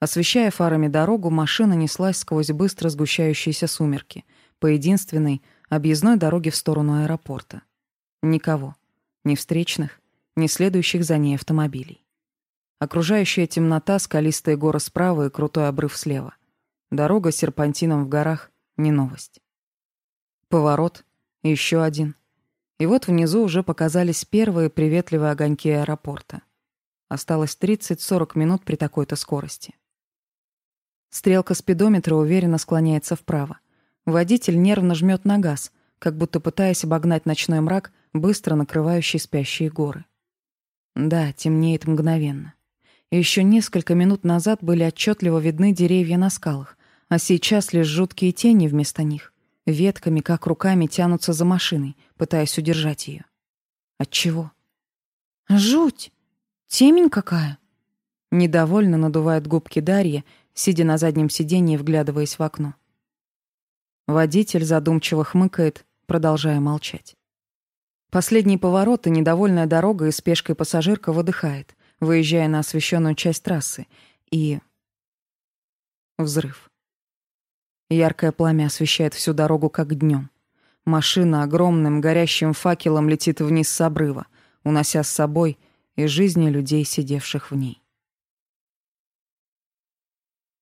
Освещая фарами дорогу, машина неслась сквозь быстро сгущающиеся сумерки по единственной объездной дороге в сторону аэропорта. Никого. Ни встречных, ни следующих за ней автомобилей. Окружающая темнота, скалистые горы справа и крутой обрыв слева. Дорога с серпантином в горах — не новость. Поворот, еще один. И вот внизу уже показались первые приветливые огоньки аэропорта. Осталось 30-40 минут при такой-то скорости. Стрелка спидометра уверенно склоняется вправо. Водитель нервно жмет на газ, как будто пытаясь обогнать ночной мрак, быстро накрывающий спящие горы. Да, темнеет мгновенно. Еще несколько минут назад были отчетливо видны деревья на скалах, а сейчас лишь жуткие тени вместо них. Ветками, как руками, тянутся за машиной, пытаясь удержать ее. От чего? Жуть! Темень какая! Недовольно надувает губки Дарья, сидя на заднем сиденье и вглядываясь в окно. Водитель задумчиво хмыкает, продолжая молчать. Последний поворот и недовольная дорога и спешкой пассажирка выдыхает, выезжая на освещенную часть трассы, и... Взрыв. Яркое пламя освещает всю дорогу, как днем. Машина огромным горящим факелом летит вниз с обрыва, унося с собой и жизни людей, сидевших в ней.